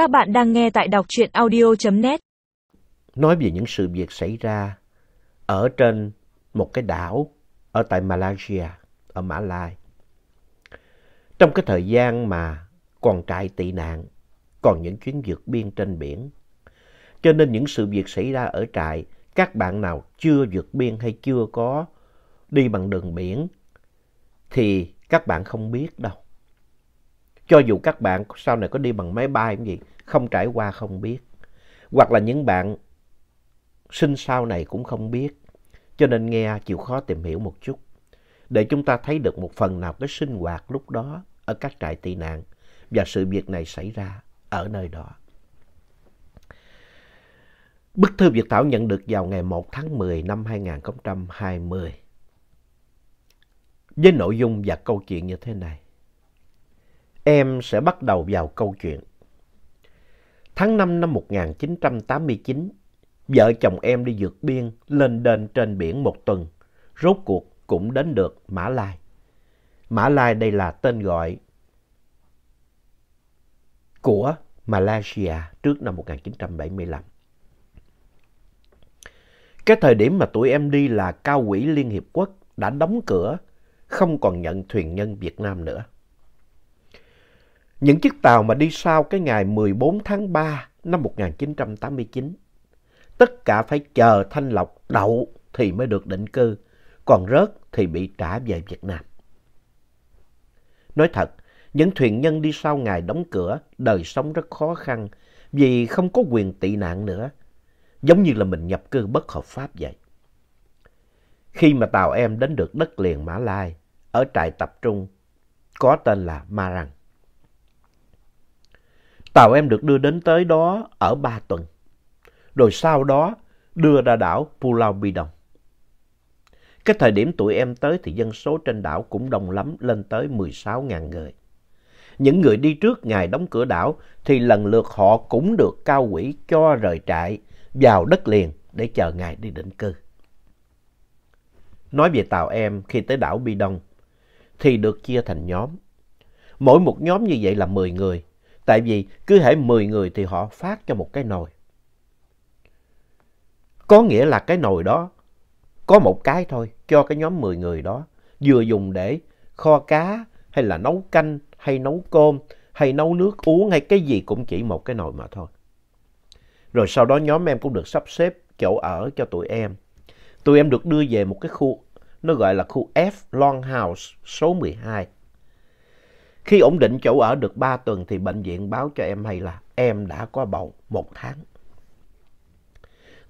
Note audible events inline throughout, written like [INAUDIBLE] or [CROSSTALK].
Các bạn đang nghe tại đọc truyện audio.net. Nói về những sự việc xảy ra ở trên một cái đảo ở tại Malaysia, ở Mã Lai. Trong cái thời gian mà còn trại tị nạn, còn những chuyến vượt biên trên biển. Cho nên những sự việc xảy ra ở trại, các bạn nào chưa vượt biên hay chưa có đi bằng đường biển thì các bạn không biết đâu. Cho dù các bạn sau này có đi bằng máy bay cũng gì, không trải qua không biết. Hoặc là những bạn sinh sau này cũng không biết. Cho nên nghe chịu khó tìm hiểu một chút. Để chúng ta thấy được một phần nào cái sinh hoạt lúc đó ở các trại tị nạn. Và sự việc này xảy ra ở nơi đó. Bức thư Việt Thảo nhận được vào ngày 1 tháng 10 năm 2020. Với nội dung và câu chuyện như thế này. Em sẽ bắt đầu vào câu chuyện. Tháng 5 năm 1989, vợ chồng em đi vượt biên lên đên trên biển một tuần. Rốt cuộc cũng đến được Mã Lai. Mã Lai đây là tên gọi của Malaysia trước năm 1975. Cái thời điểm mà tụi em đi là cao quỹ Liên Hiệp Quốc đã đóng cửa, không còn nhận thuyền nhân Việt Nam nữa. Những chiếc tàu mà đi sau cái ngày 14 tháng 3 năm 1989, tất cả phải chờ thanh lọc đậu thì mới được định cư, còn rớt thì bị trả về Việt Nam. Nói thật, những thuyền nhân đi sau ngày đóng cửa, đời sống rất khó khăn vì không có quyền tị nạn nữa, giống như là mình nhập cư bất hợp pháp vậy. Khi mà tàu em đến được đất liền Mã Lai, ở trại tập trung có tên là Marang. Tàu em được đưa đến tới đó ở ba tuần, rồi sau đó đưa ra đảo Pulau Bidong. Cái thời điểm tụi em tới thì dân số trên đảo cũng đông lắm, lên tới 16.000 người. Những người đi trước ngày đóng cửa đảo thì lần lượt họ cũng được cao quỹ cho rời trại vào đất liền để chờ ngày đi định cư. Nói về tàu em khi tới đảo Bi Đông thì được chia thành nhóm. Mỗi một nhóm như vậy là 10 người. Tại vì cứ hễ 10 người thì họ phát cho một cái nồi. Có nghĩa là cái nồi đó có một cái thôi cho cái nhóm 10 người đó. Vừa dùng để kho cá hay là nấu canh hay nấu cơm hay nấu nước uống hay cái gì cũng chỉ một cái nồi mà thôi. Rồi sau đó nhóm em cũng được sắp xếp chỗ ở cho tụi em. Tụi em được đưa về một cái khu, nó gọi là khu F Longhouse số 12. Khi ổn định chỗ ở được 3 tuần thì bệnh viện báo cho em hay là em đã có bầu một tháng.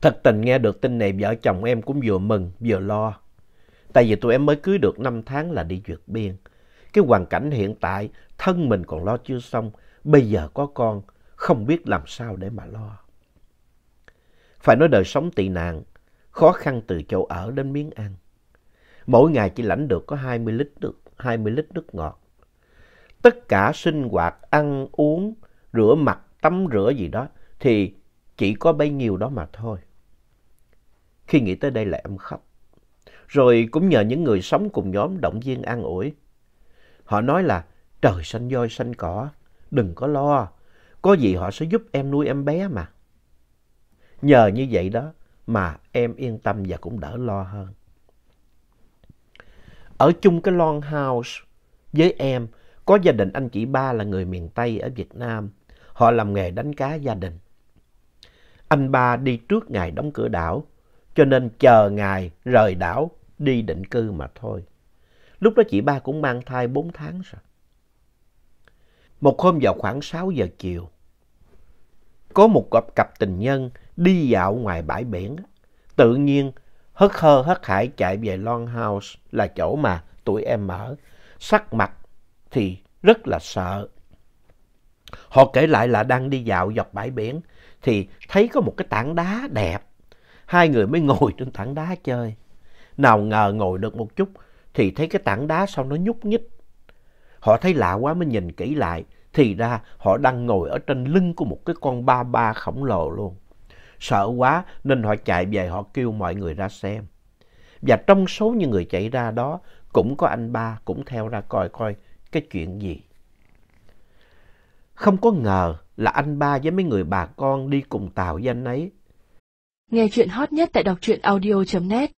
Thật tình nghe được tin này vợ chồng em cũng vừa mừng vừa lo. Tại vì tụi em mới cưới được 5 tháng là đi vượt biên. Cái hoàn cảnh hiện tại thân mình còn lo chưa xong. Bây giờ có con không biết làm sao để mà lo. Phải nói đời sống tị nạn, khó khăn từ chỗ ở đến miếng ăn. Mỗi ngày chỉ lãnh được có 20 lít nước, 20 lít nước ngọt. Tất cả sinh hoạt, ăn, uống, rửa mặt, tắm rửa gì đó thì chỉ có bấy nhiêu đó mà thôi. Khi nghĩ tới đây là em khóc. Rồi cũng nhờ những người sống cùng nhóm động viên an ủi. Họ nói là trời xanh voi xanh cỏ, đừng có lo. Có gì họ sẽ giúp em nuôi em bé mà. Nhờ như vậy đó mà em yên tâm và cũng đỡ lo hơn. Ở chung cái long house với em, có gia đình anh chị ba là người miền Tây ở Việt Nam. Họ làm nghề đánh cá gia đình. Anh ba đi trước ngày đóng cửa đảo, cho nên chờ ngày rời đảo đi định cư mà thôi. Lúc đó chị ba cũng mang thai 4 tháng rồi. Một hôm vào khoảng 6 giờ chiều, có một cặp, cặp tình nhân đi dạo ngoài bãi biển. Tự nhiên hất hơ hất hải chạy về Longhouse là chỗ mà tụi em ở. Sắc mặt thì rất là sợ. Họ kể lại là đang đi dạo dọc bãi biển, thì thấy có một cái tảng đá đẹp. Hai người mới [LAUGHS] ngồi trên tảng đá chơi. Nào ngờ ngồi được một chút, thì thấy cái tảng đá sao nó nhúc nhích. Họ thấy lạ quá mới nhìn kỹ lại, thì ra họ đang ngồi ở trên lưng của một cái con ba ba khổng lồ luôn. Sợ quá nên họ chạy về họ kêu mọi người ra xem. Và trong số những người chạy ra đó, cũng có anh ba cũng theo ra coi coi cái chuyện gì. Không có ngờ là anh ba với mấy người bà con đi cùng tàu với anh ấy. Nghe chuyện hot nhất tại đọc truyện audio.net